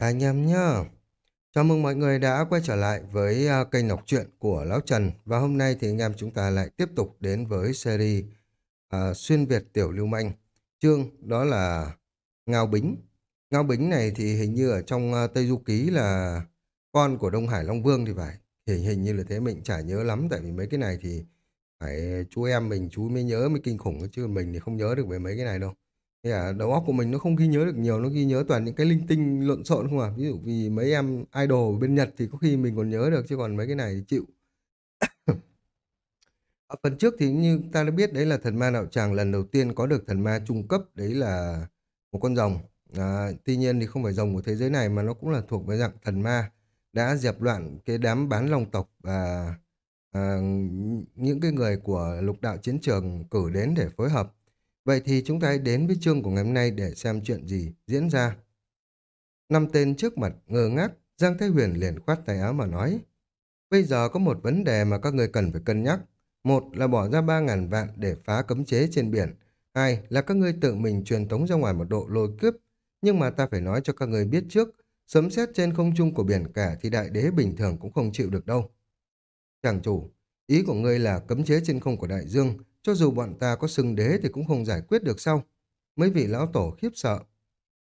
Anh em nhá. Chào mừng mọi người đã quay trở lại với à, kênh đọc truyện của Lão Trần và hôm nay thì anh em chúng ta lại tiếp tục đến với series uh, Xuyên Việt Tiểu Lưu Manh. Chương đó là Ngao Bính. Ngao Bính này thì hình như ở trong uh, Tây Du Ký là con của Đông Hải Long Vương thì phải. Hình hình như là thế mình chả nhớ lắm tại vì mấy cái này thì phải chú em mình chú mới nhớ mới kinh khủng chứ mình thì không nhớ được về mấy cái này đâu. Thế à, đầu óc của mình nó không ghi nhớ được nhiều, nó ghi nhớ toàn những cái linh tinh lộn xộn không à. Ví dụ vì mấy em idol bên Nhật thì có khi mình còn nhớ được chứ còn mấy cái này thì chịu. Ở phần trước thì như ta đã biết đấy là thần ma đạo tràng lần đầu tiên có được thần ma trung cấp, đấy là một con rồng. À, tuy nhiên thì không phải rồng của thế giới này mà nó cũng là thuộc với dạng thần ma đã dẹp loạn cái đám bán long tộc và à, những cái người của lục đạo chiến trường cử đến để phối hợp Vậy thì chúng ta hãy đến với chương của ngày hôm nay để xem chuyện gì diễn ra. Năm tên trước mặt ngơ ngác, Giang Thái Huyền liền khoát tay áo mà nói. Bây giờ có một vấn đề mà các người cần phải cân nhắc. Một là bỏ ra ba ngàn vạn để phá cấm chế trên biển. Hai là các ngươi tự mình truyền tống ra ngoài một độ lôi cướp Nhưng mà ta phải nói cho các người biết trước, sấm sét trên không trung của biển cả thì đại đế bình thường cũng không chịu được đâu. Chàng chủ, ý của ngươi là cấm chế trên không của đại dương cho dù bọn ta có xưng đế thì cũng không giải quyết được sau. Mấy vị lão tổ khiếp sợ.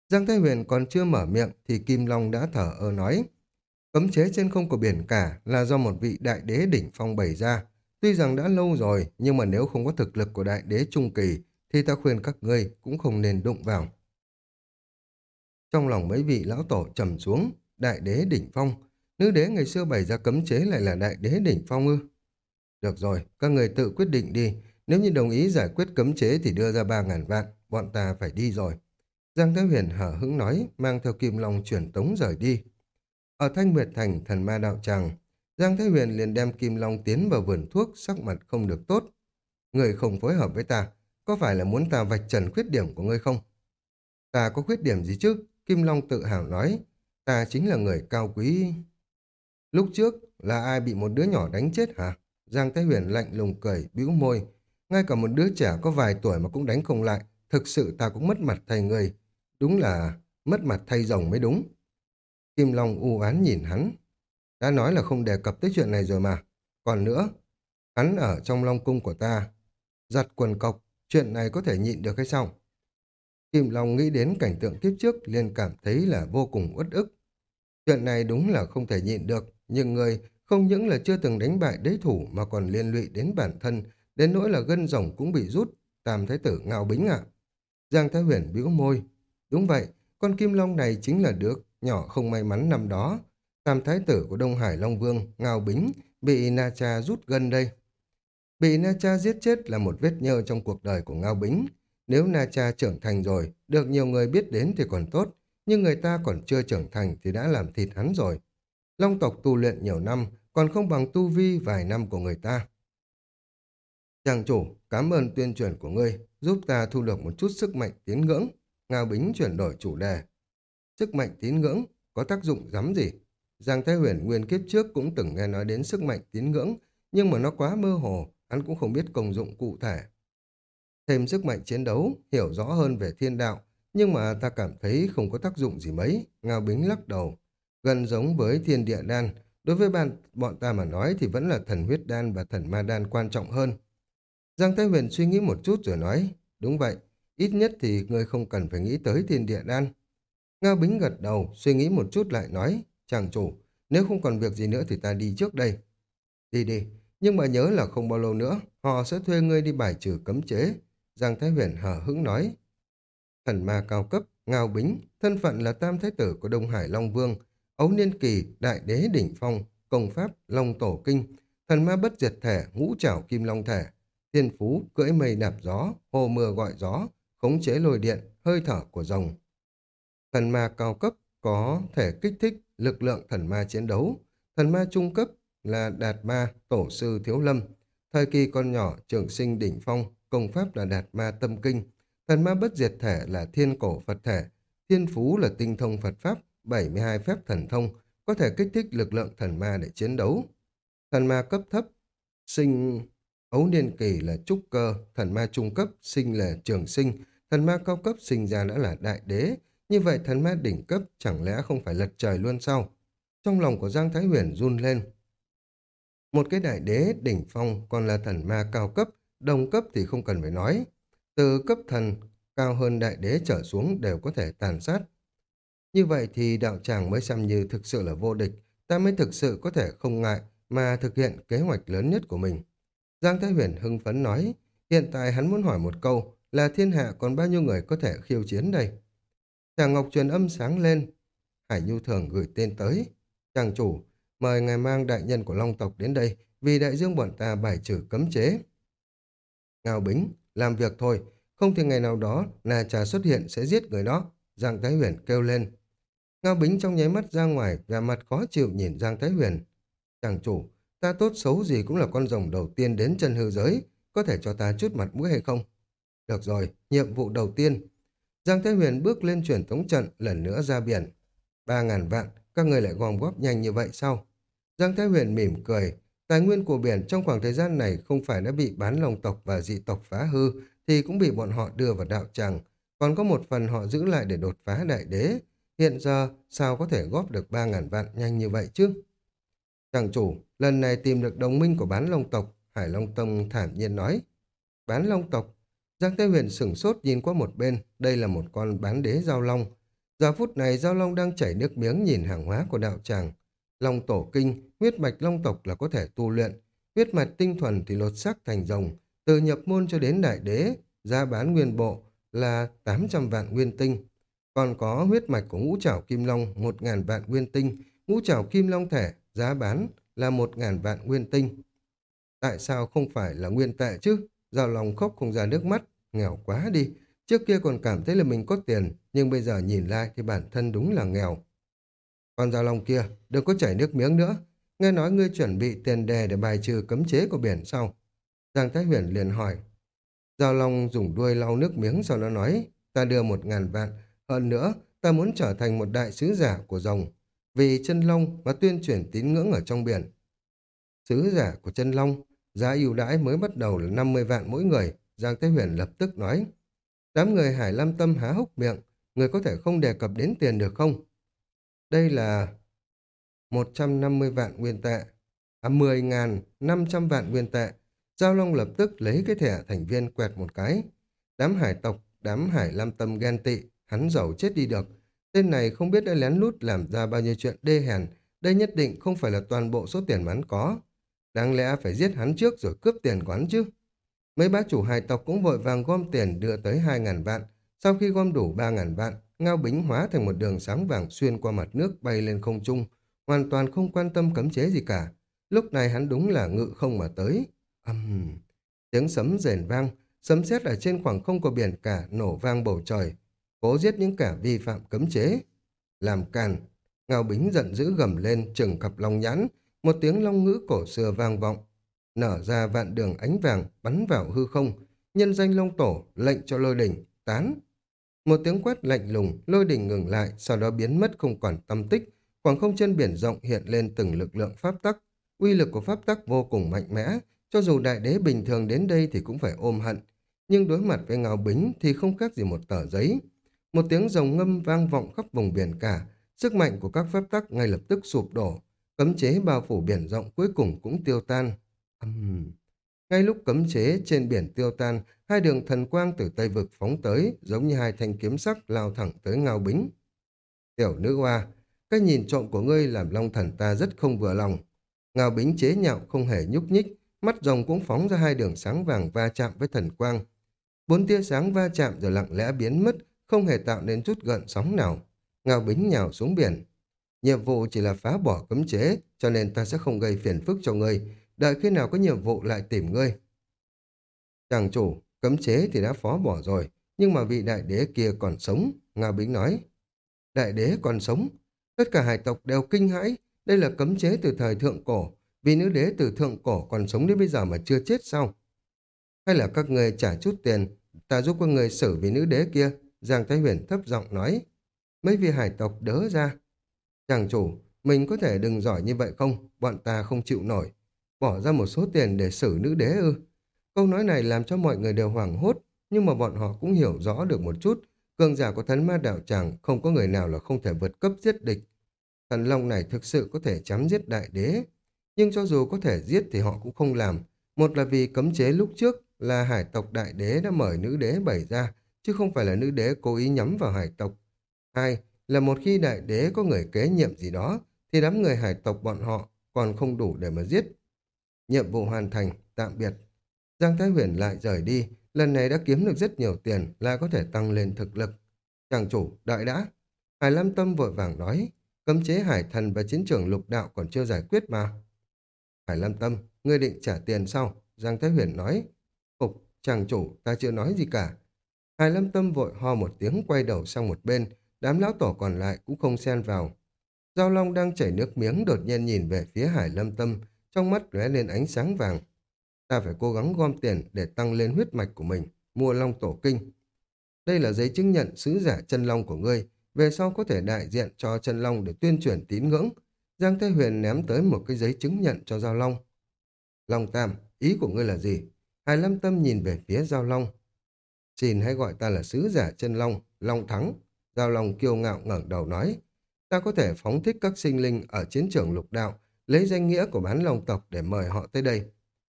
Giang Thái Huyền còn chưa mở miệng thì Kim Long đã thở ơ nói. Cấm chế trên không của biển cả là do một vị đại đế đỉnh phong bày ra. Tuy rằng đã lâu rồi, nhưng mà nếu không có thực lực của đại đế trung kỳ, thì ta khuyên các ngươi cũng không nên đụng vào. Trong lòng mấy vị lão tổ trầm xuống, đại đế đỉnh phong. Nữ đế ngày xưa bày ra cấm chế lại là đại đế đỉnh phong ư. Được rồi, các người tự quyết định đi, nếu như đồng ý giải quyết cấm chế thì đưa ra ba ngàn vạn, bọn ta phải đi rồi. Giang Thái Huyền hở hững nói, mang theo Kim Long chuyển tống rời đi. Ở Thanh Nguyệt Thành, thần ma đạo tràng, Giang Thái Huyền liền đem Kim Long tiến vào vườn thuốc, sắc mặt không được tốt. Người không phối hợp với ta, có phải là muốn ta vạch trần khuyết điểm của ngươi không? Ta có khuyết điểm gì chứ? Kim Long tự hào nói, ta chính là người cao quý. Lúc trước, là ai bị một đứa nhỏ đánh chết hả? Giang Thái Huyền lạnh lùng cười, bĩu môi, ngay cả một đứa trẻ có vài tuổi mà cũng đánh không lại. Thực sự ta cũng mất mặt thay người. Đúng là mất mặt thay rồng mới đúng. Kim Long u án nhìn hắn. Đã nói là không đề cập tới chuyện này rồi mà. Còn nữa, hắn ở trong Long Cung của ta. Giặt quần cọc, chuyện này có thể nhịn được hay sao? Kim Long nghĩ đến cảnh tượng kiếp trước liền cảm thấy là vô cùng uất ức. Chuyện này đúng là không thể nhịn được, nhưng người không những là chưa từng đánh bại đối thủ mà còn liên lụy đến bản thân, đến nỗi là gân rồng cũng bị rút, tam thái tử ngạo bính ạ. Giang Thái Huyền bĩu môi. Đúng vậy, con kim long này chính là đứa nhỏ không may mắn năm đó. Tam thái tử của Đông Hải Long Vương, ngao bính, bị Na Cha rút gân đây. Bị Na Cha giết chết là một vết nhơ trong cuộc đời của Ngao Bính. Nếu Na Cha trưởng thành rồi, được nhiều người biết đến thì còn tốt, nhưng người ta còn chưa trưởng thành thì đã làm thịt hắn rồi. Long tộc tu luyện nhiều năm, còn không bằng tu vi vài năm của người ta. Chàng chủ, cảm ơn tuyên truyền của ngươi, giúp ta thu được một chút sức mạnh tín ngưỡng. Ngao Bính chuyển đổi chủ đề. Sức mạnh tín ngưỡng có tác dụng rắm gì? Giang Thái Huyền nguyên kiếp trước cũng từng nghe nói đến sức mạnh tín ngưỡng, nhưng mà nó quá mơ hồ, hắn cũng không biết công dụng cụ thể. Thêm sức mạnh chiến đấu, hiểu rõ hơn về thiên đạo, nhưng mà ta cảm thấy không có tác dụng gì mấy. Ngao Bính lắc đầu. Gần giống với thiên địa đan, đối với bạn, bọn ta mà nói thì vẫn là thần huyết đan và thần ma đan quan trọng hơn. Giang Thái Huyền suy nghĩ một chút rồi nói, đúng vậy, ít nhất thì ngươi không cần phải nghĩ tới thiên địa đan. Ngao Bính gật đầu, suy nghĩ một chút lại nói, chàng chủ, nếu không còn việc gì nữa thì ta đi trước đây. Đi đi, nhưng mà nhớ là không bao lâu nữa, họ sẽ thuê ngươi đi bài trừ cấm chế. Giang Thái Huyền hở hững nói. Thần ma cao cấp, Ngao Bính, thân phận là tam thái tử của Đông Hải Long Vương, ấu niên kỳ, đại đế đỉnh phong, công pháp, long tổ kinh, thần ma bất diệt thể, ngũ trảo kim long thể, thiên phú cưỡi mây đạp gió, hồ mưa gọi gió, khống chế lôi điện, hơi thở của rồng. Thần ma cao cấp có thể kích thích lực lượng thần ma chiến đấu. Thần ma trung cấp là đạt ma, tổ sư thiếu lâm. Thời kỳ con nhỏ, trường sinh đỉnh phong, công pháp là đạt ma tâm kinh. Thần ma bất diệt thể là thiên cổ Phật thể. Thiên phú là tinh thông Phật Pháp, 72 phép thần thông, có thể kích thích lực lượng thần ma để chiến đấu. Thần ma cấp thấp, sinh Ấu niên kỳ là trúc cơ, thần ma trung cấp sinh là trường sinh, thần ma cao cấp sinh ra đã là đại đế, Như vậy thần ma đỉnh cấp chẳng lẽ không phải lật trời luôn sao? Trong lòng của Giang Thái Huyền run lên. Một cái đại đế đỉnh phong còn là thần ma cao cấp, đồng cấp thì không cần phải nói. Từ cấp thần cao hơn đại đế trở xuống đều có thể tàn sát. Như vậy thì đạo tràng mới xem như thực sự là vô địch, ta mới thực sự có thể không ngại mà thực hiện kế hoạch lớn nhất của mình. Giang Thái Huyền hưng phấn nói, hiện tại hắn muốn hỏi một câu là thiên hạ còn bao nhiêu người có thể khiêu chiến đây? Chàng Ngọc truyền âm sáng lên, Hải Nhu Thường gửi tên tới. Chàng chủ, mời ngài mang đại nhân của Long tộc đến đây vì đại dương bọn ta bài trừ cấm chế. Ngao Bính, làm việc thôi, không thì ngày nào đó nà trà xuất hiện sẽ giết người đó. Giang Thái Huyền kêu lên. Ngao Bính trong nháy mắt ra ngoài, và mặt khó chịu nhìn Giang Thái Huyền. Chàng chủ, ta tốt xấu gì cũng là con rồng đầu tiên đến chân hư giới, có thể cho ta chút mặt mũi hay không? Được rồi, nhiệm vụ đầu tiên. Giang Thái Huyền bước lên truyền tống trận, lần nữa ra biển. Ba ngàn vạn, các người lại gom góp nhanh như vậy sao? Giang Thái Huyền mỉm cười, tài nguyên của biển trong khoảng thời gian này không phải đã bị bán lòng tộc và dị tộc phá hư, thì cũng bị bọn họ đưa vào đạo tràng, còn có một phần họ giữ lại để đột phá đại đế. Hiện giờ, sao có thể góp được ba ngàn vạn nhanh như vậy chứ? Chàng chủ, lần này tìm được đồng minh của bán long tộc, Hải Long Tông thản nhiên nói. Bán long tộc? Giang tây Huyền sửng sốt nhìn qua một bên, đây là một con bán đế giao long. Giờ phút này giao long đang chảy nước miếng nhìn hàng hóa của đạo tràng. Long tổ kinh, huyết mạch long tộc là có thể tu luyện. Huyết mạch tinh thuần thì lột xác thành rồng. Từ nhập môn cho đến đại đế, giá bán nguyên bộ là 800 vạn nguyên tinh. Còn có huyết mạch của ngũ trảo kim long 1.000 vạn nguyên tinh, ngũ trảo kim long thể, giá bán là một ngàn vạn nguyên tinh. Tại sao không phải là nguyên tệ chứ? Giao lòng khóc không ra nước mắt, nghèo quá đi. Trước kia còn cảm thấy là mình có tiền, nhưng bây giờ nhìn lại thì bản thân đúng là nghèo. Còn Giao Long kia, đừng có chảy nước miếng nữa. Nghe nói ngươi chuẩn bị tiền đề để bài trừ cấm chế của biển sau. Giang Thái Huyền liền hỏi. Giao Long dùng đuôi lau nước miếng sau đó nói, ta đưa một ngàn vạn. Hơn nữa, ta muốn trở thành một đại sứ giả của rồng. Vì chân long mà tuyên truyền tín ngưỡng ở trong biển. Sứ giả của chân long, giá ưu đãi mới bắt đầu là 50 vạn mỗi người. Giang Thế Huyền lập tức nói. Đám người Hải Lam Tâm há hốc miệng, người có thể không đề cập đến tiền được không? Đây là 150 vạn nguyên tệ, à 10.500 vạn nguyên tệ. Giao Long lập tức lấy cái thẻ thành viên quẹt một cái. Đám hải tộc, đám hải lam tâm ghen tị, hắn giàu chết đi được. Tên này không biết đã lén lút làm ra bao nhiêu chuyện đê hèn, đây nhất định không phải là toàn bộ số tiền mà hắn có. Đáng lẽ phải giết hắn trước rồi cướp tiền của hắn chứ. Mấy bá chủ hài tộc cũng vội vàng gom tiền đưa tới 2.000 vạn. Sau khi gom đủ 3.000 vạn, Ngao Bính hóa thành một đường sáng vàng xuyên qua mặt nước bay lên không trung, hoàn toàn không quan tâm cấm chế gì cả. Lúc này hắn đúng là ngự không mà tới. Âm... Um, tiếng sấm rền vang, sấm sét ở trên khoảng không của biển cả nổ vang bầu trời, cố giết những kẻ vi phạm cấm chế. Làm càn, Ngao Bính giận dữ gầm lên trừng cặp long nhãn, một tiếng long ngữ cổ xưa vang vọng. Nở ra vạn đường ánh vàng bắn vào hư không, nhân danh long tổ lệnh cho lôi đỉnh, tán. Một tiếng quét lạnh lùng, lôi đỉnh ngừng lại, sau đó biến mất không còn tâm tích. Khoảng không trên biển rộng hiện lên từng lực lượng pháp tắc. Uy lực của pháp tắc vô cùng mạnh mẽ, cho dù đại đế bình thường đến đây thì cũng phải ôm hận. Nhưng đối mặt với ngào bính thì không khác gì một tờ giấy. Một tiếng rồng ngâm vang vọng khắp vùng biển cả, sức mạnh của các phép tắc ngay lập tức sụp đổ. Cấm chế bao phủ biển rộng cuối cùng cũng tiêu tan. Uhm. Ngay lúc cấm chế trên biển tiêu tan, hai đường thần quang từ Tây Vực phóng tới, giống như hai thanh kiếm sắc lao thẳng tới ngao bính. Tiểu nữ hoa, cái nhìn trộm của ngươi làm long thần ta rất không vừa lòng. Ngao bính chế nhạo không hề nhúc nhích, mắt rồng cũng phóng ra hai đường sáng vàng va chạm với thần quang. Bốn tia sáng va chạm rồi lặng lẽ biến mất, không hề tạo nên chút gợn sóng nào. Ngao bính nhào xuống biển. Nhiệm vụ chỉ là phá bỏ cấm chế, cho nên ta sẽ không gây phiền phức cho ngươi. Đợi khi nào có nhiệm vụ lại tìm ngươi. Chàng chủ, cấm chế thì đã phó bỏ rồi, nhưng mà vị đại đế kia còn sống, Ngao Bính nói. Đại đế còn sống? Tất cả hải tộc đều kinh hãi, đây là cấm chế từ thời thượng cổ, vì nữ đế từ thượng cổ còn sống đến bây giờ mà chưa chết sao? Hay là các người trả chút tiền, ta giúp các người xử vì nữ đế kia, Giang Thái Huyền thấp giọng nói. Mấy vị hải tộc đỡ ra. Chàng chủ, mình có thể đừng giỏi như vậy không? Bọn ta không chịu nổi. Bỏ ra một số tiền để xử nữ đế ư? Câu nói này làm cho mọi người đều hoảng hốt, nhưng mà bọn họ cũng hiểu rõ được một chút. Cường giả của thần ma đạo tràng không có người nào là không thể vượt cấp giết địch. Thần long này thực sự có thể chém giết đại đế. Nhưng cho dù có thể giết thì họ cũng không làm. Một là vì cấm chế lúc trước là hải tộc đại đế đã mời nữ đế bày ra, chứ không phải là nữ đế cố ý nhắm vào hải tộc. Hai là một khi đại đế có người kế nhiệm gì đó, thì đám người hải tộc bọn họ còn không đủ để mà giết. Nhiệm vụ hoàn thành, tạm biệt. Giang Thái Huyền lại rời đi, lần này đã kiếm được rất nhiều tiền, lại có thể tăng lên thực lực. Chàng chủ, đợi đã. Hải Lam Tâm vội vàng nói, cấm chế hải thần và chiến trường lục đạo còn chưa giải quyết mà. Hải Lam Tâm, ngươi định trả tiền sau? Giang Thái Huyền nói, Phục, chàng chủ, ta chưa nói gì cả. Hải Lâm Tâm vội ho một tiếng quay đầu sang một bên, đám lão tổ còn lại cũng không xen vào. Giao Long đang chảy nước miếng đột nhiên nhìn về phía Hải Lâm Tâm, trong mắt lóe lên ánh sáng vàng. Ta phải cố gắng gom tiền để tăng lên huyết mạch của mình, mua Long Tổ Kinh. Đây là giấy chứng nhận sứ giả chân Long của ngươi, về sau có thể đại diện cho chân Long để tuyên truyền tín ngưỡng. Giang Thế Huyền ném tới một cái giấy chứng nhận cho Giao Long. Long Tam, ý của ngươi là gì? Hải Lâm Tâm nhìn về phía Giao Long. Xin hãy gọi ta là sứ giả chân Long, Long Thắng. Giao Long kiêu ngạo ngẩng đầu nói. Ta có thể phóng thích các sinh linh ở chiến trường lục đạo, lấy danh nghĩa của bán long tộc để mời họ tới đây.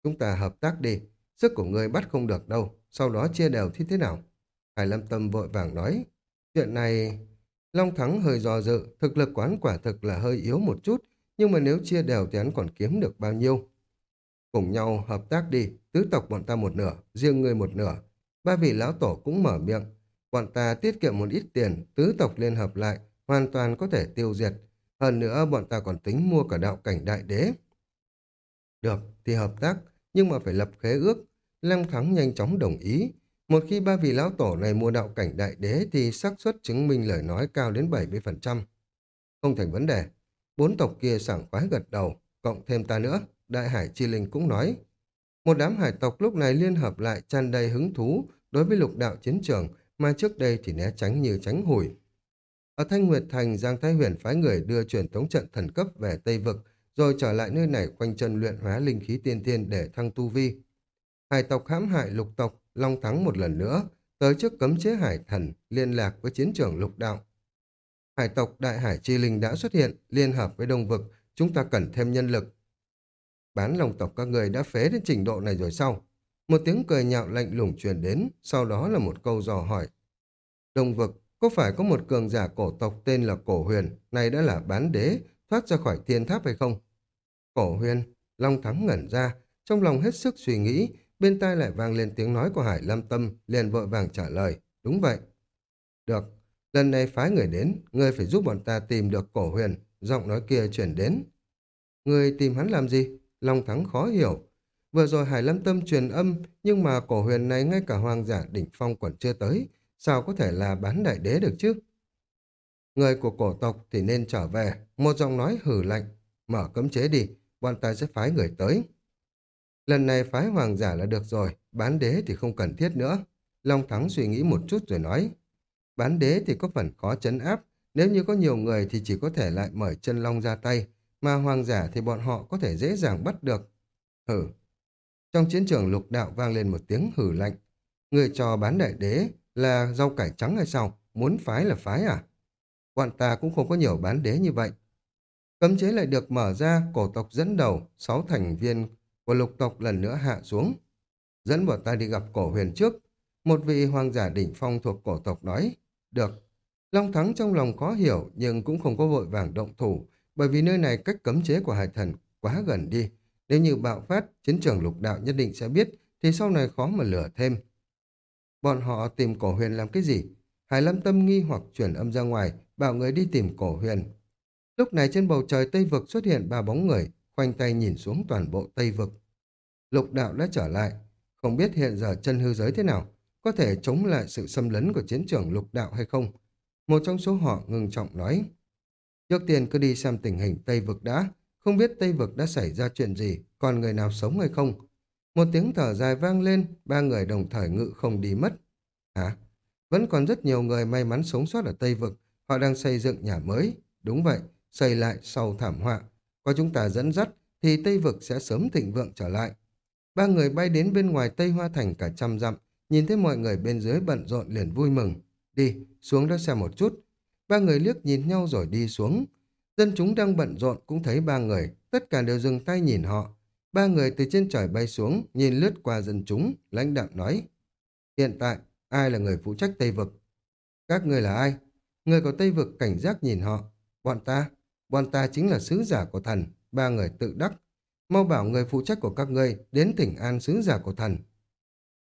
Chúng ta hợp tác đi, sức của ngươi bắt không được đâu, sau đó chia đều thì thế nào? Hải Lâm Tâm vội vàng nói, chuyện này... Long Thắng hơi do dự, thực lực quán quả thực là hơi yếu một chút, nhưng mà nếu chia đều thì hắn còn kiếm được bao nhiêu? Cùng nhau hợp tác đi, tứ tộc bọn ta một nửa, riêng ngươi một nửa. Ba vị lão tổ cũng mở miệng, bọn ta tiết kiệm một ít tiền, tứ tộc liên hợp lại, hoàn toàn có thể tiêu diệt. Hơn nữa bọn ta còn tính mua cả đạo cảnh đại đế. Được, thì hợp tác, nhưng mà phải lập khế ước. Lăng Thắng nhanh chóng đồng ý. Một khi ba vị lão tổ này mua đạo cảnh đại đế thì xác suất chứng minh lời nói cao đến 70%. Không thành vấn đề. Bốn tộc kia sảng khoái gật đầu, cộng thêm ta nữa. Đại Hải Chi Linh cũng nói. Một đám hải tộc lúc này liên hợp lại tràn đầy hứng thú đối với lục đạo chiến trường mà trước đây thì né tránh như tránh hủi. Ở Thanh Nguyệt Thành, Giang Thái Huyền phái người đưa truyền tống trận thần cấp về Tây Vực, rồi trở lại nơi này quanh chân luyện hóa linh khí tiên thiên để thăng tu vi. Hải tộc hãm hại lục tộc, Long Thắng một lần nữa, tới trước cấm chế hải thần, liên lạc với chiến trường lục đạo. Hải tộc Đại Hải Chi Linh đã xuất hiện, liên hợp với Đông Vực, chúng ta cần thêm nhân lực. Bán lòng tộc các người đã phế đến trình độ này rồi sau một tiếng cười nhạo lạnh lùng truyền đến, sau đó là một câu dò hỏi. Đông Vực, có phải có một cường giả cổ tộc tên là Cổ Huyền, này đã là bán đế, thoát ra khỏi thiên tháp hay không? Cổ Huyền, Long Thắng ngẩn ra, trong lòng hết sức suy nghĩ, bên tai lại vang lên tiếng nói của Hải lam Tâm, liền vội vàng trả lời, đúng vậy. Được, lần này phái người đến, người phải giúp bọn ta tìm được Cổ Huyền, giọng nói kia chuyển đến. Người tìm hắn làm gì? Long Thắng khó hiểu. Vừa rồi Hải Lâm Tâm truyền âm, nhưng mà Cổ Huyền này ngay cả hoàng giả đỉnh phong còn chưa tới, sao có thể là bán đại đế được chứ? Người của cổ tộc thì nên trở về, một giọng nói hử lạnh, mở cấm chế đi, bọn ta sẽ phái người tới. Lần này phái hoàng giả là được rồi, bán đế thì không cần thiết nữa. Long Thắng suy nghĩ một chút rồi nói, bán đế thì có phần khó chấn áp, nếu như có nhiều người thì chỉ có thể lại mời chân long ra tay, mà hoàng giả thì bọn họ có thể dễ dàng bắt được. Hử. Trong chiến trường lục đạo vang lên một tiếng hử lạnh. Người cho bán đại đế là rau cải trắng hay sao? Muốn phái là phái à? Bọn ta cũng không có nhiều bán đế như vậy. Cấm chế lại được mở ra, cổ tộc dẫn đầu, sáu thành viên của lục tộc lần nữa hạ xuống. Dẫn bọn ta đi gặp cổ huyền trước. Một vị hoàng giả đỉnh phong thuộc cổ tộc nói, được. Long Thắng trong lòng khó hiểu nhưng cũng không có vội vàng động thủ, bởi vì nơi này cách cấm chế của hải thần quá gần đi. Nếu như bạo phát, chiến trường lục đạo nhất định sẽ biết, thì sau này khó mà lửa thêm. Bọn họ tìm cổ huyền làm cái gì? Hải Lâm Tâm nghi hoặc chuyển âm ra ngoài, bảo người đi tìm cổ huyền. Lúc này trên bầu trời Tây Vực xuất hiện ba bóng người, khoanh tay nhìn xuống toàn bộ Tây Vực. Lục đạo đã trở lại, không biết hiện giờ chân hư giới thế nào, có thể chống lại sự xâm lấn của chiến trường lục đạo hay không. Một trong số họ ngừng trọng nói, trước tiên cứ đi xem tình hình Tây Vực đã, không biết Tây Vực đã xảy ra chuyện gì, còn người nào sống hay không. Một tiếng thở dài vang lên, ba người đồng thời ngự không đi mất. Hả? Vẫn còn rất nhiều người may mắn sống sót ở Tây Vực, họ đang xây dựng nhà mới. Đúng vậy, xây lại sau thảm họa. Có chúng ta dẫn dắt, thì Tây Vực sẽ sớm thịnh vượng trở lại. Ba người bay đến bên ngoài Tây Hoa Thành cả trăm dặm, nhìn thấy mọi người bên dưới bận rộn liền vui mừng. Đi, xuống đó xem một chút. Ba người liếc nhìn nhau rồi đi xuống. Dân chúng đang bận rộn cũng thấy ba người, tất cả đều dừng tay nhìn họ. Ba người từ trên trời bay xuống, nhìn lướt qua dân chúng, lãnh đạo nói. Hiện tại, ai là người phụ trách Tây Vực? Các người là ai? Người của Tây Vực cảnh giác nhìn họ. Bọn ta, bọn ta chính là sứ giả của thần, ba người tự đắc. Mau bảo người phụ trách của các ngươi đến thỉnh an sứ giả của thần.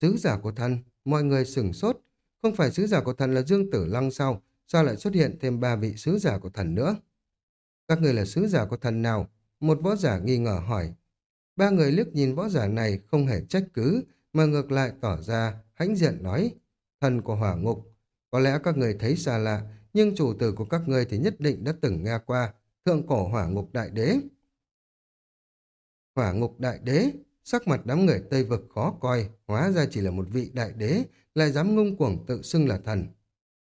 Sứ giả của thần, mọi người sửng sốt. Không phải sứ giả của thần là Dương Tử Lăng sao? Sao lại xuất hiện thêm ba vị sứ giả của thần nữa? Các người là sứ giả của thần nào? Một võ giả nghi ngờ hỏi. Ba người liếc nhìn võ giả này không hề trách cứ, mà ngược lại tỏ ra, hãnh diện nói. Thần của hỏa ngục. Có lẽ các người thấy xa lạ, nhưng chủ tử của các người thì nhất định đã từng nghe qua. Thượng cổ hỏa ngục đại đế. Hỏa ngục đại đế, sắc mặt đám người Tây Vực khó coi, hóa ra chỉ là một vị đại đế, lại dám ngung cuồng tự xưng là thần.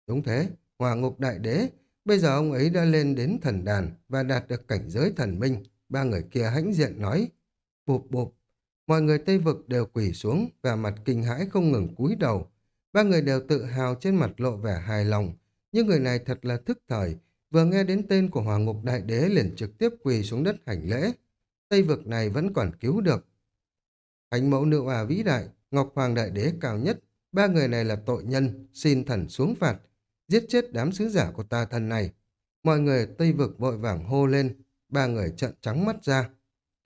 Đúng thế, hỏa ngục đại đế, bây giờ ông ấy đã lên đến thần đàn và đạt được cảnh giới thần minh. Ba người kia hãnh diện nói, bụp bụp, mọi người Tây Vực đều quỳ xuống và mặt kinh hãi không ngừng cúi đầu. Ba người đều tự hào trên mặt lộ vẻ hài lòng, nhưng người này thật là thức thời, vừa nghe đến tên của Hỏa Ngục Đại Đế liền trực tiếp quỳ xuống đất hành lễ. Tây vực này vẫn còn cứu được. Thánh mẫu nữ hòa vĩ đại, Ngọc Hoàng Đại Đế cao nhất, ba người này là tội nhân, xin thần xuống phạt, giết chết đám sứ giả của ta thần này. Mọi người Tây vực vội vàng hô lên, ba người trợn trắng mắt ra.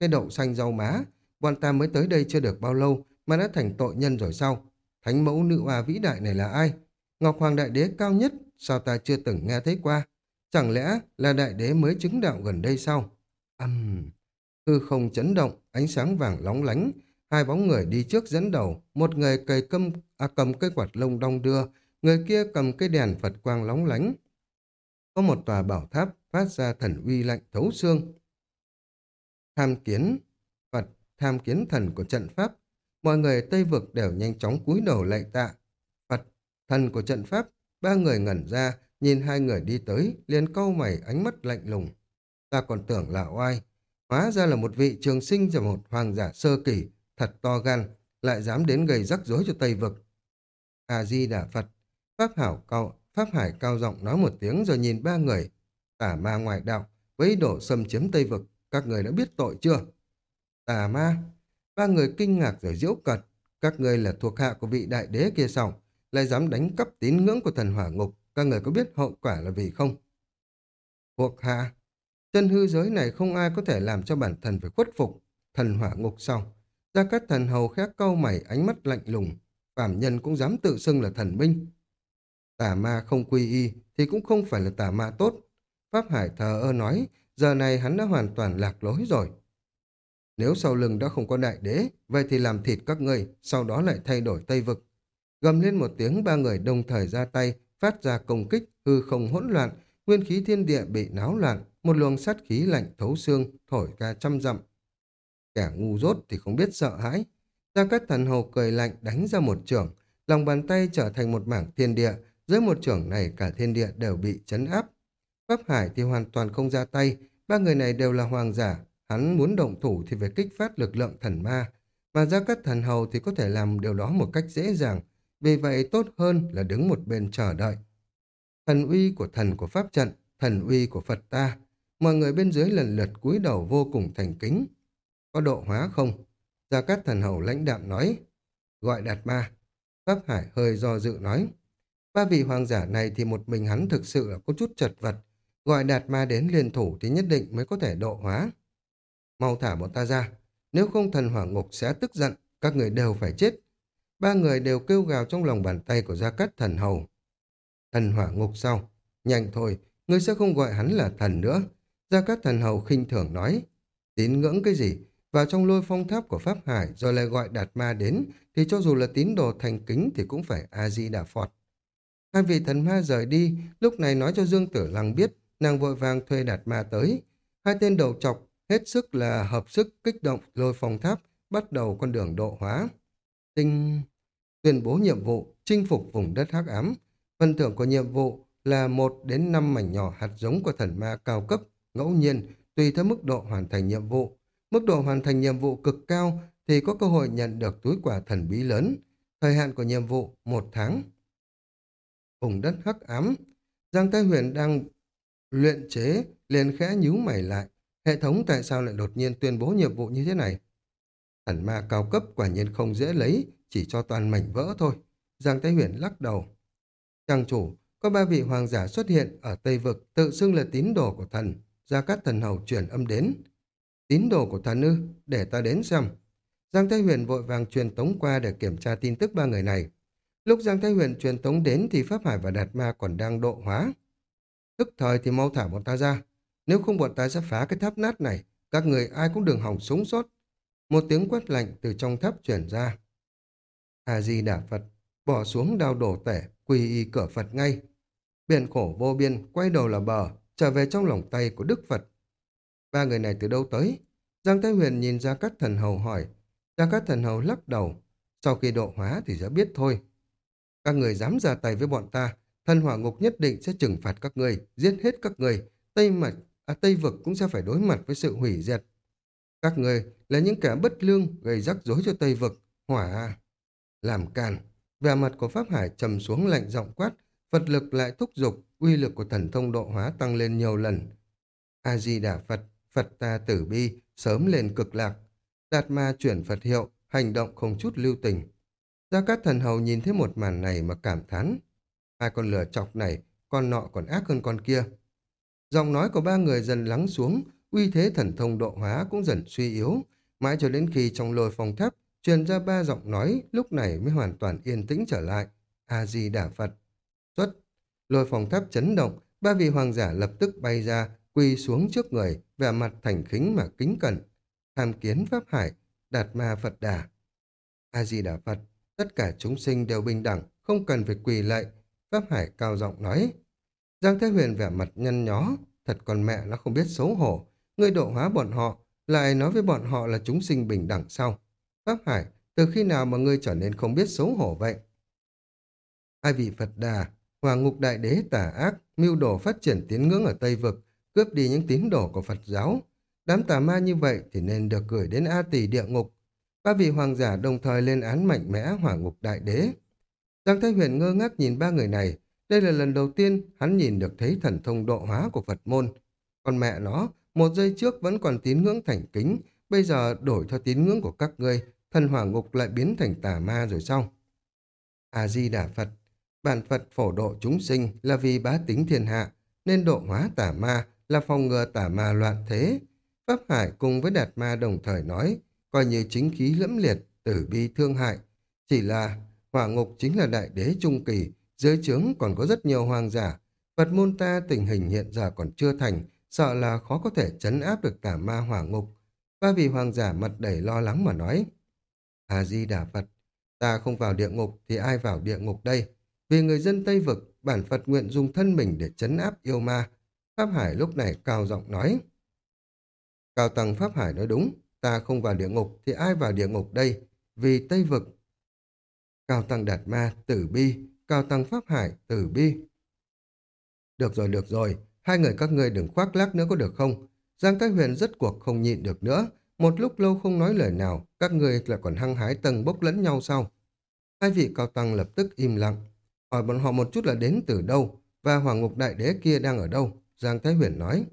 Cái đậu xanh rau má, bọn ta mới tới đây chưa được bao lâu mà đã thành tội nhân rồi sao? Thánh mẫu nữ hoa vĩ đại này là ai? Ngọc Hoàng Đại Đế cao nhất, sao ta chưa từng nghe thấy qua? Chẳng lẽ là Đại Đế mới chứng đạo gần đây sao? Âm... Uhm. Hư không chấn động, ánh sáng vàng lóng lánh, hai bóng người đi trước dẫn đầu, một người cầy cầm, à, cầm cây quạt lông đong đưa, người kia cầm cây đèn Phật quang lóng lánh. Có một tòa bảo tháp phát ra thần uy lạnh thấu xương. Tham kiến Phật, tham kiến thần của trận pháp, mọi người Tây Vực đều nhanh chóng cúi đầu lạy tạ. Phật, thần của trận pháp, ba người ngẩn ra, nhìn hai người đi tới, liền câu mày ánh mắt lạnh lùng. Ta còn tưởng là oai, Hóa ra là một vị trường sinh và một hoàng giả sơ kỷ, thật to gan, lại dám đến gây rắc rối cho Tây Vực. A-di-đà Phật, Pháp Hảo cao, Pháp Hải cao giọng nói một tiếng rồi nhìn ba người. Tả ma ngoại đạo, với ý đồ xâm chiếm Tây Vực, các người đã biết tội chưa? Tả ma, ba người kinh ngạc rồi diễu cật, các người là thuộc hạ của vị đại đế kia sao? Lại dám đánh cắp tín ngưỡng của thần hỏa ngục, các người có biết hậu quả là vì không? Thuộc hạ, Chân hư giới này không ai có thể làm cho bản thân phải khuất phục. Thần hỏa ngục sau. ra các thần hầu khác câu mày ánh mắt lạnh lùng. Phạm nhân cũng dám tự xưng là thần minh. Tà ma không quy y thì cũng không phải là tà ma tốt. Pháp Hải thờ ơ nói, giờ này hắn đã hoàn toàn lạc lối rồi. Nếu sau lưng đã không có đại đế, vậy thì làm thịt các ngươi, sau đó lại thay đổi Tây Vực. Gầm lên một tiếng, ba người đồng thời ra tay, phát ra công kích, hư không hỗn loạn, nguyên khí thiên địa bị náo loạn, một luồng sát khí lạnh thấu xương thổi ra trăm dặm. Kẻ ngu dốt thì không biết sợ hãi. Gia Cát Thần hồ cười lạnh đánh ra một trường, lòng bàn tay trở thành một mảng thiên địa, dưới một trưởng này cả thiên địa đều bị chấn áp. Pháp Hải thì hoàn toàn không ra tay, ba người này đều là hoàng giả, hắn muốn động thủ thì phải kích phát lực lượng thần ma, và Gia Cát Thần Hầu thì có thể làm điều đó một cách dễ dàng, vì vậy tốt hơn là đứng một bên chờ đợi. Thần uy của thần của Pháp trận, thần uy của Phật ta, Mọi người bên dưới lần lượt cúi đầu vô cùng thành kính. Có độ hóa không? Gia Cát Thần Hầu lãnh đạm nói. Gọi Đạt Ma. Pháp Hải hơi do dự nói. Ba vị hoàng giả này thì một mình hắn thực sự là có chút chật vật. Gọi Đạt Ma đến liên thủ thì nhất định mới có thể độ hóa. Mau thả bọn ta ra. Nếu không thần hỏa ngục sẽ tức giận. Các người đều phải chết. Ba người đều kêu gào trong lòng bàn tay của Gia Cát Thần Hầu. Thần hỏa ngục sau. Nhanh thôi, ngươi sẽ không gọi hắn là thần nữa. Gia Cát Thần Hầu khinh thường nói, tín ngưỡng cái gì? Vào trong lôi phong tháp của Pháp Hải rồi lại gọi Đạt Ma đến, thì cho dù là tín đồ thành kính thì cũng phải A-di-đà Phật. Hai vị thần ma rời đi, lúc này nói cho Dương Tử Lăng biết, nàng vội vàng thuê Đạt Ma tới. Hai tên đầu chọc hết sức là hợp sức kích động lôi phòng tháp, bắt đầu con đường độ hóa. Tinh tuyên bố nhiệm vụ chinh phục vùng đất hắc ám. Phần thưởng của nhiệm vụ là một đến năm mảnh nhỏ hạt giống của thần ma cao cấp ngẫu nhiên, tùy theo mức độ hoàn thành nhiệm vụ. Mức độ hoàn thành nhiệm vụ cực cao thì có cơ hội nhận được túi quà thần bí lớn. Thời hạn của nhiệm vụ một tháng vùng đất hắc ám. Giang Thái Huyền đang luyện chế, liền khẽ nhíu mày lại. Hệ thống tại sao lại đột nhiên tuyên bố nhiệm vụ như thế này? Thần ma cao cấp quả nhiên không dễ lấy, chỉ cho toàn mảnh vỡ thôi. Giang Thái Huyền lắc đầu. Trang chủ, có ba vị hoàng giả xuất hiện ở Tây Vực tự xưng là tín đồ của thần. Gia Cát Thần Hầu truyền âm đến. Tín đồ của thần ư, để ta đến xem. Giang Thái Huyền vội vàng truyền tống qua để kiểm tra tin tức ba người này. Lúc Giang Thái Huyền truyền tống đến thì Pháp Hải và Đạt Ma còn đang độ hóa. Tức thời thì mau thả bọn ta ra. Nếu không bọn ta sẽ phá cái tháp nát này. Các người ai cũng đừng hỏng sống sót. Một tiếng quát lạnh từ trong tháp chuyển ra. A-di Đà Phật, bỏ xuống đao đổ tể, quỳ y cửa Phật ngay. Biển khổ vô biên, quay đầu là bờ, trở về trong lòng tay của Đức Phật. Ba người này từ đâu tới? Giang Thái Huyền nhìn ra các thần hầu hỏi. Ra các thần hầu lắc đầu. Sau khi độ hóa thì sẽ biết thôi. Các người dám ra tay với bọn ta, thần hỏa ngục nhất định sẽ trừng phạt các người, giết hết các người. Tây mặt à, Tây vực cũng sẽ phải đối mặt với sự hủy diệt. Các người là những kẻ bất lương gây rắc rối cho Tây vực. Hỏa à, làm càn. Vẻ mặt của Pháp Hải trầm xuống lạnh giọng quát, Phật lực lại thúc giục, uy lực của thần thông độ hóa tăng lên nhiều lần. A-di-đà Phật, Phật ta tử bi, sớm lên cực lạc. Đạt ma chuyển Phật hiệu, hành động không chút lưu tình. Gia Cát Thần Hầu nhìn thấy một màn này mà cảm thán. Hai con lửa chọc này, con nọ còn ác hơn con kia. Giọng nói của ba người dần lắng xuống, uy thế thần thông độ hóa cũng dần suy yếu, mãi cho đến khi trong lôi phòng tháp truyền ra ba giọng nói, lúc này mới hoàn toàn yên tĩnh trở lại. A-di-đà Phật. Xuất. Lôi phòng tháp chấn động, ba vị hoàng giả lập tức bay ra, quỳ xuống trước người, vẻ mặt thành kính mà kính cẩn. Tham kiến Pháp Hải, đạt ma Phật Đà. A-di-đà Phật, tất cả chúng sinh đều bình đẳng, không cần phải quỳ lạy. Pháp Hải cao giọng nói. Giang Thế Huyền vẻ mặt nhăn nhó, thật còn mẹ nó không biết xấu hổ. Ngươi độ hóa bọn họ, lại nói với bọn họ là chúng sinh bình đẳng sau. Pháp Hải, từ khi nào mà ngươi trở nên không biết xấu hổ vậy? Hai vị Phật Đà, Hoàng ngục đại đế tà ác, mưu đồ phát triển tiến ngưỡng ở Tây Vực, cướp đi những tín đồ của Phật giáo. Đám tà ma như vậy thì nên được gửi đến A tỷ địa ngục. Ba vị hoàng giả đồng thời lên án mạnh mẽ hỏa ngục đại đế. Giang Thái Huyền ngơ ngác nhìn ba người này. Đây là lần đầu tiên hắn nhìn được thấy thần thông độ hóa của Phật môn. Còn mẹ nó, một giây trước vẫn còn tín ngưỡng thành kính, bây giờ đổi theo tín ngưỡng của các ngươi, thần hỏa ngục lại biến thành tà ma rồi sao? A-di-đà Phật, bản Phật phổ độ chúng sinh là vì bá tính thiên hạ, nên độ hóa tà ma là phòng ngừa tà ma loạn thế. Pháp Hải cùng với Đạt Ma đồng thời nói, coi như chính khí lẫm liệt, tử bi thương hại. Chỉ là hỏa ngục chính là đại đế trung kỳ, dưới trướng còn có rất nhiều hoàng giả. Phật môn ta tình hình hiện giờ còn chưa thành, sợ là khó có thể chấn áp được tà ma hỏa ngục. Ba vị hoàng giả mặt đầy lo lắng mà nói, A-di-đà Phật, ta không vào địa ngục thì ai vào địa ngục đây? Vì người dân Tây Vực, bản Phật nguyện dùng thân mình để chấn áp yêu ma. Pháp Hải lúc này cao giọng nói. Cao Tăng Pháp Hải nói đúng, ta không vào địa ngục thì ai vào địa ngục đây? Vì Tây Vực. Cao Tăng Đạt Ma, tử bi, Cao Tăng Pháp Hải, tử bi. Được rồi, được rồi, hai người các ngươi đừng khoác lác nữa có được không? Giang Thái Huyền rất cuộc không nhịn được nữa, một lúc lâu không nói lời nào, các người lại còn hăng hái tầng bốc lẫn nhau sau. Hai vị cao tăng lập tức im lặng, hỏi bọn họ một chút là đến từ đâu, và Hoàng Ngục Đại Đế kia đang ở đâu, Giang Thái Huyền nói.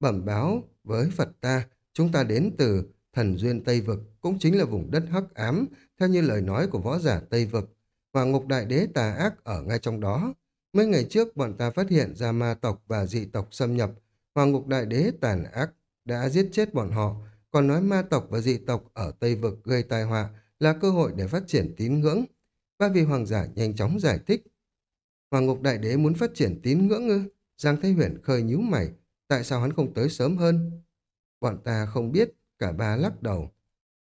Bẩm báo với Phật ta, chúng ta đến từ thần duyên Tây Vực, cũng chính là vùng đất hắc ám, theo như lời nói của võ giả Tây Vực. và Ngục Đại Đế tà ác ở ngay trong đó. Mấy ngày trước bọn ta phát hiện ra ma tộc và dị tộc xâm nhập, Hoàng Ngục Đại Đế tàn ác đã giết chết bọn họ, còn nói ma tộc và dị tộc ở Tây Vực gây tai họa là cơ hội để phát triển tín ngưỡng. Ba vị hoàng giả nhanh chóng giải thích. Hoàng Ngục Đại Đế muốn phát triển tín ngưỡng ư? Giang Thái Huyền khơi nhíu mày. Tại sao hắn không tới sớm hơn? Bọn ta không biết, cả ba lắc đầu.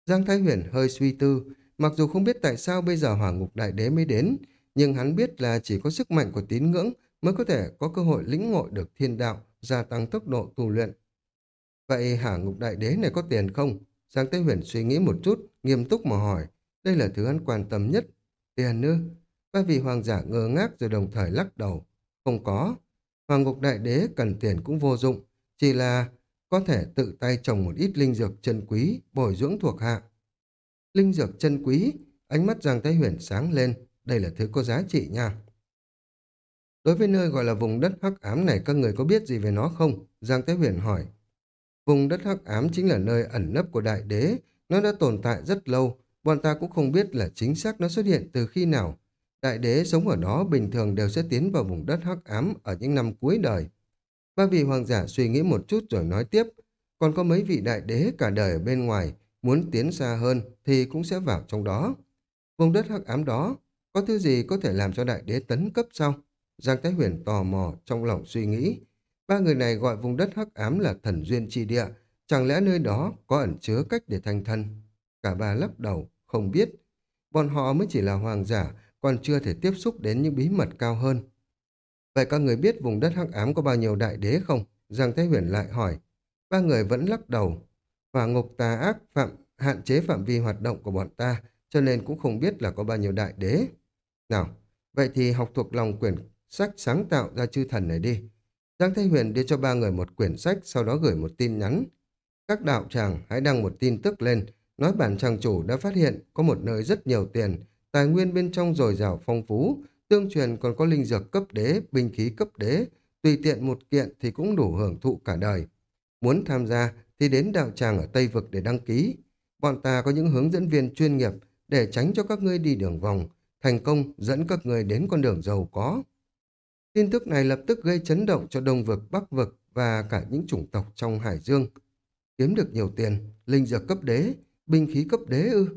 Giang Thái Huyền hơi suy tư, mặc dù không biết tại sao bây giờ Hoàng Ngục Đại Đế mới đến, nhưng hắn biết là chỉ có sức mạnh của tín ngưỡng mới có thể có cơ hội lĩnh ngộ được thiên đạo, gia tăng tốc độ tu luyện. Vậy hả ngục đại đế này có tiền không? Giang Thái Huyền suy nghĩ một chút, nghiêm túc mà hỏi. Đây là thứ hắn quan tâm nhất. Tiền nữa. Ba vị hoàng giả ngơ ngác rồi đồng thời lắc đầu. Không có. Hoàng ngục đại đế cần tiền cũng vô dụng. Chỉ là có thể tự tay trồng một ít linh dược chân quý, bồi dưỡng thuộc hạ. Linh dược chân quý, ánh mắt Giang Thái Huyền sáng lên. Đây là thứ có giá trị nha. Đối với nơi gọi là vùng đất hắc ám này các người có biết gì về nó không? Giang thái Huyền hỏi. Vùng đất hắc ám chính là nơi ẩn nấp của đại đế. Nó đã tồn tại rất lâu. Bọn ta cũng không biết là chính xác nó xuất hiện từ khi nào. Đại đế sống ở đó bình thường đều sẽ tiến vào vùng đất hắc ám ở những năm cuối đời. Ba vị hoàng giả suy nghĩ một chút rồi nói tiếp. Còn có mấy vị đại đế cả đời ở bên ngoài, muốn tiến xa hơn thì cũng sẽ vào trong đó. Vùng đất hắc ám đó, có thứ gì có thể làm cho đại đế tấn cấp sao? Giang Thái Huyền tò mò trong lòng suy nghĩ. Ba người này gọi vùng đất hắc ám là thần duyên chi địa. Chẳng lẽ nơi đó có ẩn chứa cách để thành thân? Cả ba lắc đầu, không biết. Bọn họ mới chỉ là hoàng giả, còn chưa thể tiếp xúc đến những bí mật cao hơn. Vậy các người biết vùng đất hắc ám có bao nhiêu đại đế không? Giang Thái Huyền lại hỏi. Ba người vẫn lắc đầu. Hỏa ngục tà ác phạm hạn chế phạm vi hoạt động của bọn ta, cho nên cũng không biết là có bao nhiêu đại đế. Nào, vậy thì học thuộc lòng quyển sách sáng tạo ra chư thần này đi. Giang Thái Huyền đưa cho ba người một quyển sách, sau đó gửi một tin nhắn. Các đạo tràng hãy đăng một tin tức lên, nói bản tràng chủ đã phát hiện có một nơi rất nhiều tiền, tài nguyên bên trong dồi dào phong phú, tương truyền còn có linh dược cấp đế, binh khí cấp đế, tùy tiện một kiện thì cũng đủ hưởng thụ cả đời. Muốn tham gia thì đến đạo tràng ở Tây Vực để đăng ký. Bọn ta có những hướng dẫn viên chuyên nghiệp để tránh cho các ngươi đi đường vòng, thành công dẫn các ngươi đến con đường giàu có. Tin tức này lập tức gây chấn động cho Đông Vực, Bắc Vực và cả những chủng tộc trong Hải Dương. Kiếm được nhiều tiền, linh dược cấp đế, binh khí cấp đế ư.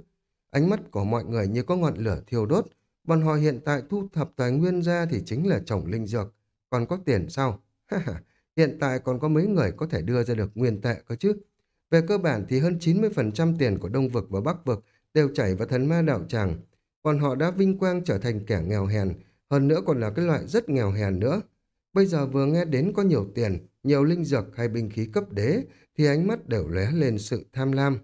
Ánh mắt của mọi người như có ngọn lửa thiêu đốt, bọn họ hiện tại thu thập tài nguyên ra thì chính là trồng linh dược. Còn có tiền sao? hiện tại còn có mấy người có thể đưa ra được nguyên tệ cơ chứ. Về cơ bản thì hơn 90% tiền của Đông Vực và Bắc Vực đều chảy vào thần ma đạo tràng. Còn họ đã vinh quang trở thành kẻ nghèo hèn, hơn nữa còn là cái loại rất nghèo hèn nữa. Bây giờ vừa nghe đến có nhiều tiền, nhiều linh dược hay binh khí cấp đế, thì ánh mắt đều lóe lên sự tham lam.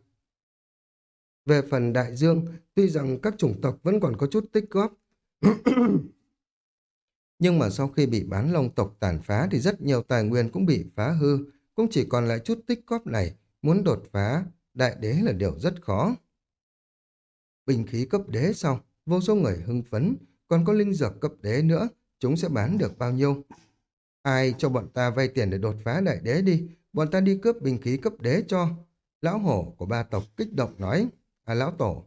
Về phần đại dương, tuy rằng các chủng tộc vẫn còn có chút tích góp, nhưng mà sau khi bị bán long tộc tàn phá thì rất nhiều tài nguyên cũng bị phá hư, cũng chỉ còn lại chút tích góp này, muốn đột phá đại đế là điều rất khó. Bình khí cấp đế sau, vô số người hưng phấn, còn có linh dược cấp đế nữa, chúng sẽ bán được bao nhiêu? Ai cho bọn ta vay tiền để đột phá đại đế đi, bọn ta đi cướp bình khí cấp đế cho. Lão hổ của ba tộc kích động nói, à lão tổ,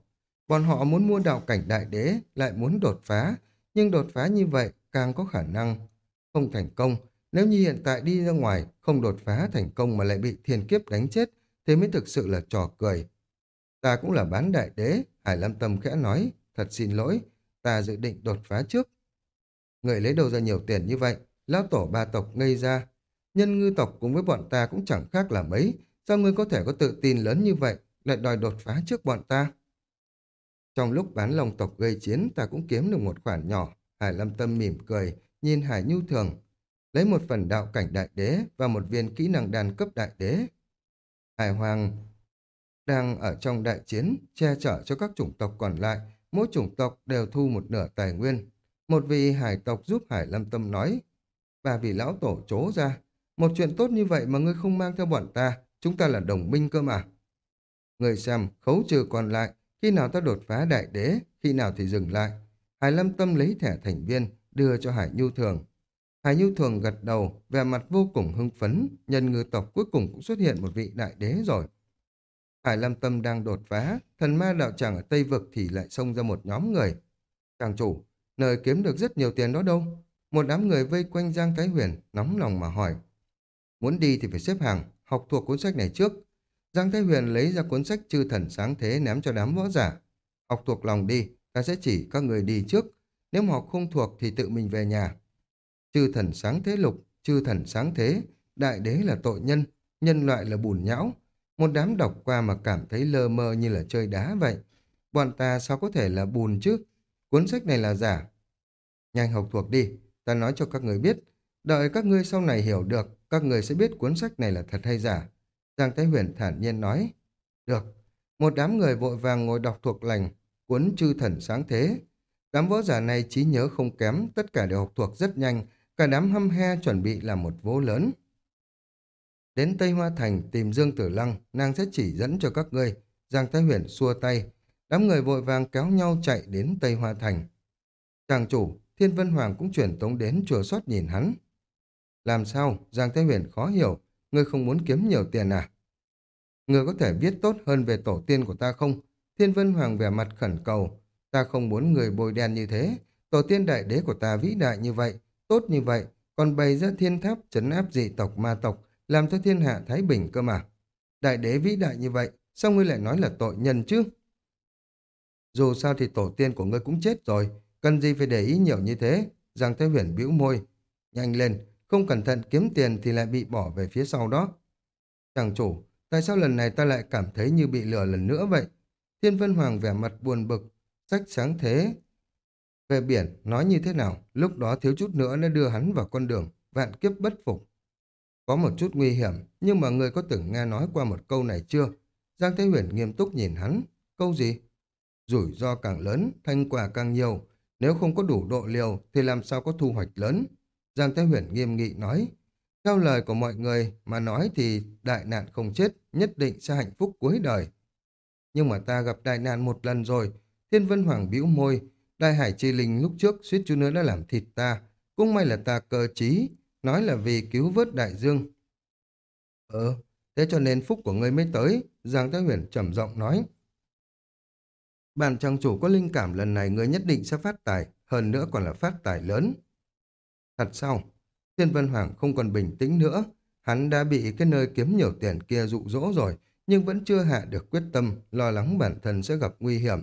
bọn họ muốn mua đạo cảnh đại đế, lại muốn đột phá, nhưng đột phá như vậy càng có khả năng không thành công. Nếu như hiện tại đi ra ngoài không đột phá thành công mà lại bị thiên kiếp đánh chết, thế mới thực sự là trò cười. Ta cũng là bán đại đế, Hải Lâm Tâm khẽ nói, thật xin lỗi, ta dự định đột phá trước. Người lấy đâu ra nhiều tiền như vậy? Lão tổ ba tộc ngây ra. Nhân ngư tộc cùng với bọn ta cũng chẳng khác là mấy. Sao ngươi có thể có tự tin lớn như vậy, lại đòi đột phá trước bọn ta? Trong lúc bán lòng tộc gây chiến, ta cũng kiếm được một khoản nhỏ. Hải Lâm Tâm mỉm cười, nhìn Hải Nhu Thường. Lấy một phần đạo cảnh đại đế và một viên kỹ năng đàn cấp đại đế. Hải Hoàng đang ở trong đại chiến, che chở cho các chủng tộc còn lại, mỗi chủng tộc đều thu một nửa tài nguyên. Một vị hải tộc giúp Hải Lâm Tâm nói, bà vị lão tổ chố ra, một chuyện tốt như vậy mà ngươi không mang theo bọn ta, chúng ta là đồng minh cơ mà. Người xem, khấu trừ còn lại, khi nào ta đột phá đại đế, khi nào thì dừng lại. Hải Lâm Tâm lấy thẻ thành viên, đưa cho Hải Nhu Thường. Hải Nhu Thường gật đầu, vẻ mặt vô cùng hưng phấn, nhân ngư tộc cuối cùng cũng xuất hiện một vị đại đế rồi. Hải Lâm Tâm đang đột phá, thần ma đạo tràng ở Tây Vực thì lại xông ra một nhóm người. Chàng chủ, nơi kiếm được rất nhiều tiền đó đâu? Một đám người vây quanh Giang Thái Huyền, nóng lòng mà hỏi. Muốn đi thì phải xếp hàng, học thuộc cuốn sách này trước. Giang Thái Huyền lấy ra cuốn sách chư thần sáng thế ném cho đám võ giả. Học thuộc lòng đi, ta sẽ chỉ các người đi trước. Nếu mà học không thuộc thì tự mình về nhà. Chư thần sáng thế lục, chư thần sáng thế, đại đế là tội nhân, nhân loại là bùn nhão, một đám đọc qua mà cảm thấy lơ mơ như là chơi đá vậy. Bọn ta sao có thể là bùn chứ? Cuốn sách này là giả. Nhanh học thuộc đi, ta nói cho các người biết. Đợi các ngươi sau này hiểu được, các người sẽ biết cuốn sách này là thật hay giả. Giang Thái Huyền thản nhiên nói. Được. Một đám người vội vàng ngồi đọc thuộc lành, cuốn chư thần sáng thế. Đám võ giả này trí nhớ không kém, tất cả đều học thuộc rất nhanh, cả đám hâm he chuẩn bị làm một vố lớn. Đến Tây Hoa Thành tìm Dương Tử Lăng, nàng sẽ chỉ dẫn cho các ngươi. Giang Thái Huyền xua tay. Đám người vội vàng kéo nhau chạy đến Tây Hoa Thành. Chàng chủ, Thiên Vân Hoàng cũng chuyển tống đến chùa xót nhìn hắn. Làm sao? Giang Thái Huyền khó hiểu. Ngươi không muốn kiếm nhiều tiền à? Ngươi có thể viết tốt hơn về tổ tiên của ta không? Thiên Vân Hoàng vẻ mặt khẩn cầu. Ta không muốn người bôi đen như thế. Tổ tiên đại đế của ta vĩ đại như vậy, tốt như vậy, còn bày ra thiên tháp chấn áp dị tộc ma tộc, làm cho thiên hạ thái bình cơ mà. Đại đế vĩ đại như vậy, sao ngươi lại nói là tội nhân chứ? Dù sao thì tổ tiên của ngươi cũng chết rồi, cần gì phải để ý nhiều như thế? Giang Thái Huyền bĩu môi. Nhanh lên, không cẩn thận kiếm tiền thì lại bị bỏ về phía sau đó. Chàng chủ, tại sao lần này ta lại cảm thấy như bị lừa lần nữa vậy? Thiên Vân Hoàng vẻ mặt buồn bực, sách sáng thế. Về biển, nói như thế nào, lúc đó thiếu chút nữa đã đưa hắn vào con đường, vạn kiếp bất phục. Có một chút nguy hiểm, nhưng mà người có từng nghe nói qua một câu này chưa? Giang Thế Huyền nghiêm túc nhìn hắn. Câu gì? Rủi ro càng lớn, thanh quả càng nhiều. Nếu không có đủ độ liều, thì làm sao có thu hoạch lớn? Giang Thái Huyền nghiêm nghị nói. Theo lời của mọi người mà nói thì đại nạn không chết, nhất định sẽ hạnh phúc cuối đời. Nhưng mà ta gặp đại nạn một lần rồi. Thiên Vân Hoàng bĩu môi. Đại hải chi linh lúc trước suýt chút nữa đã làm thịt ta. Cũng may là ta cơ trí, nói là vì cứu vớt đại dương. Ờ, thế cho nên phúc của ngươi mới tới, Giang Thái Huyền trầm giọng nói. Bản trang chủ có linh cảm lần này ngươi nhất định sẽ phát tài, hơn nữa còn là phát tài lớn. Thật sao? Thiên Vân Hoàng không còn bình tĩnh nữa. Hắn đã bị cái nơi kiếm nhiều tiền kia dụ dỗ rồi, nhưng vẫn chưa hạ được quyết tâm, lo lắng bản thân sẽ gặp nguy hiểm.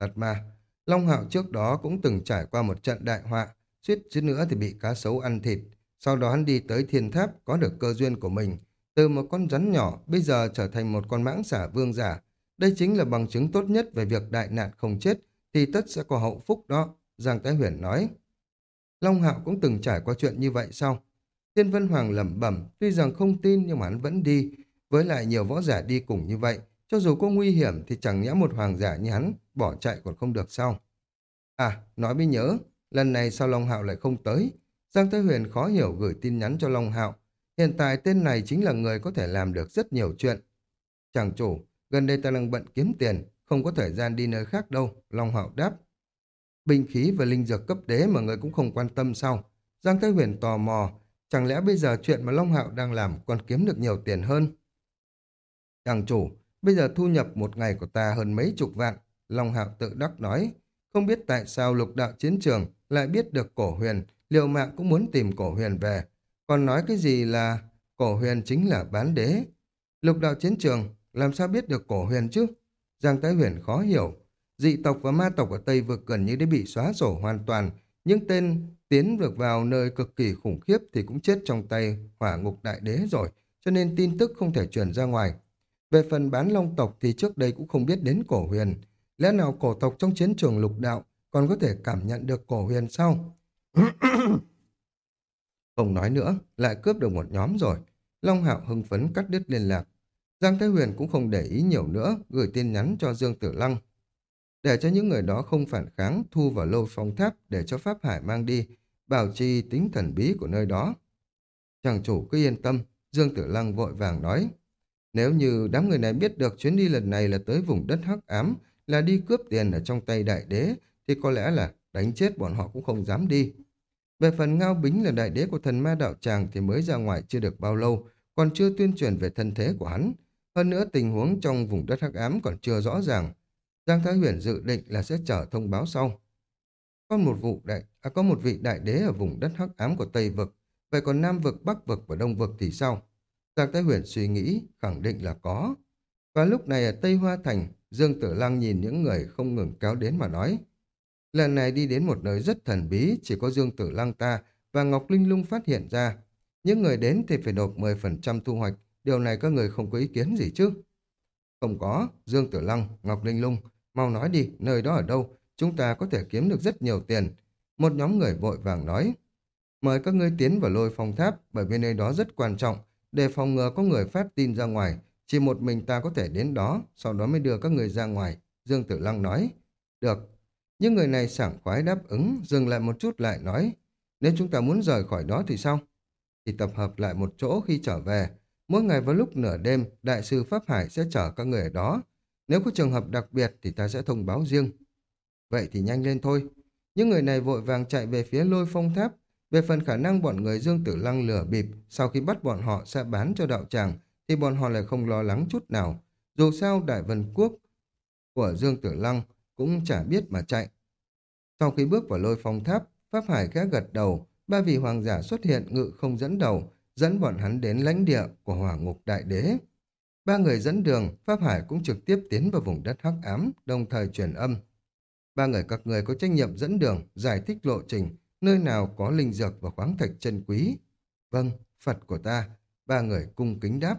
Thật mà, Long Hạo trước đó cũng từng trải qua một trận đại họa, suýt chút nữa thì bị cá sấu ăn thịt. Sau đó hắn đi tới thiên tháp, có được cơ duyên của mình. Từ một con rắn nhỏ, bây giờ trở thành một con mãng xả vương giả. Đây chính là bằng chứng tốt nhất về việc đại nạn không chết, thì tất sẽ có hậu phúc đó, Giang Thái Huyền nói. Long Hạo cũng từng trải qua chuyện như vậy sao? Thiên Vân Hoàng lẩm bẩm, tuy rằng không tin nhưng mà hắn vẫn đi. Với lại nhiều võ giả đi cùng như vậy, cho dù có nguy hiểm thì chẳng nhẽ một hoàng giả như hắn bỏ chạy còn không được sao? À, nói mới nhớ, lần này sao Long Hạo lại không tới? Giang Thái Huyền khó hiểu gửi tin nhắn cho Long Hạo. Hiện tại tên này chính là người có thể làm được rất nhiều chuyện. Chàng chủ, gần đây ta đang bận kiếm tiền, không có thời gian đi nơi khác đâu, Long Hạo đáp. Binh khí và linh dược cấp đế mà người cũng không quan tâm sao? Giang Thái Huyền tò mò, chẳng lẽ bây giờ chuyện mà Long Hạo đang làm còn kiếm được nhiều tiền hơn? Chàng chủ, bây giờ thu nhập một ngày của ta hơn mấy chục vạn, Long Hạo tự đắc nói. Không biết tại sao lục đạo chiến trường lại biết được cổ huyền, liều mạng cũng muốn tìm cổ huyền về. Còn nói cái gì là cổ huyền chính là bán đế. Lục đạo chiến trường, làm sao biết được cổ huyền chứ? Giang Thái Huyền khó hiểu. Dị tộc và ma tộc ở Tây Vực gần như đã bị xóa sổ hoàn toàn. Những tên tiến được vào nơi cực kỳ khủng khiếp thì cũng chết trong tay hỏa ngục đại đế rồi, cho nên tin tức không thể truyền ra ngoài. Về phần bán long tộc thì trước đây cũng không biết đến cổ huyền. Lẽ nào cổ tộc trong chiến trường lục đạo còn có thể cảm nhận được cổ huyền sao? Không nói nữa, lại cướp được một nhóm rồi. Long Hạo hưng phấn cắt đứt liên lạc. Giang Thái Huyền cũng không để ý nhiều nữa, gửi tin nhắn cho Dương Tử Lăng. Để cho những người đó không phản kháng, thu vào lâu phong tháp để cho Pháp Hải mang đi, bảo trì tính thần bí của nơi đó. Chàng chủ cứ yên tâm, Dương Tử Lăng vội vàng nói. Nếu như đám người này biết được chuyến đi lần này là tới vùng đất hắc ám, là đi cướp tiền ở trong tay đại đế, thì có lẽ là đánh chết bọn họ cũng không dám đi. Về phần Ngao Bính là đại đế của thần ma đạo tràng thì mới ra ngoài chưa được bao lâu, còn chưa tuyên truyền về thân thế của hắn. Hơn nữa tình huống trong vùng đất hắc ám còn chưa rõ ràng. Giang Thái Huyền dự định là sẽ chờ thông báo sau. Có một vụ đại, à, có một vị đại đế ở vùng đất hắc ám của Tây Vực, vậy còn Nam Vực, Bắc Vực và Đông Vực thì sao? Giang Thái Huyền suy nghĩ, khẳng định là có. Và lúc này ở Tây Hoa Thành, Dương Tử Lăng nhìn những người không ngừng kéo đến mà nói. Lần này đi đến một nơi rất thần bí, chỉ có Dương Tử Lăng ta và Ngọc Linh Lung phát hiện ra. Những người đến thì phải nộp 10% thu hoạch, điều này các người không có ý kiến gì chứ? Không có, Dương Tử Lăng, Ngọc Linh Lung, mau nói đi, nơi đó ở đâu, chúng ta có thể kiếm được rất nhiều tiền. Một nhóm người vội vàng nói. Mời các ngươi tiến vào lôi phong tháp, bởi vì nơi đó rất quan trọng, để phòng ngừa có người phát tin ra ngoài, chỉ một mình ta có thể đến đó, sau đó mới đưa các người ra ngoài. Dương Tử Lăng nói. Được. Những người này sảng khoái đáp ứng, dừng lại một chút lại nói. Nếu chúng ta muốn rời khỏi đó thì sao? Thì tập hợp lại một chỗ khi trở về. Mỗi ngày vào lúc nửa đêm, Đại sư Pháp Hải sẽ chở các người ở đó. Nếu có trường hợp đặc biệt thì ta sẽ thông báo riêng. Vậy thì nhanh lên thôi. Những người này vội vàng chạy về phía lôi phong tháp. Về phần khả năng bọn người Dương Tử Lăng lừa bịp, sau khi bắt bọn họ sẽ bán cho đạo tràng, thì bọn họ lại không lo lắng chút nào. Dù sao Đại Vân Quốc của Dương Tử Lăng cũng chả biết mà chạy. Sau khi bước vào lôi phong tháp, Pháp Hải khẽ gật đầu, ba vị hoàng giả xuất hiện ngự không dẫn đầu, dẫn bọn hắn đến lãnh địa của hỏa ngục đại đế. Ba người dẫn đường, Pháp Hải cũng trực tiếp tiến vào vùng đất hắc ám, đồng thời truyền âm. Ba người các người có trách nhiệm dẫn đường, giải thích lộ trình, nơi nào có linh dược và khoáng thạch chân quý. Vâng, Phật của ta, ba người cung kính đáp.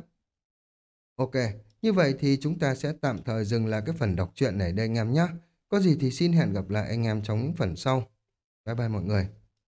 Ok, như vậy thì chúng ta sẽ tạm thời dừng lại cái phần đọc truyện này đây anh em nhé. Có gì thì xin hẹn gặp lại anh em trong những phần sau. Bye bye mọi người.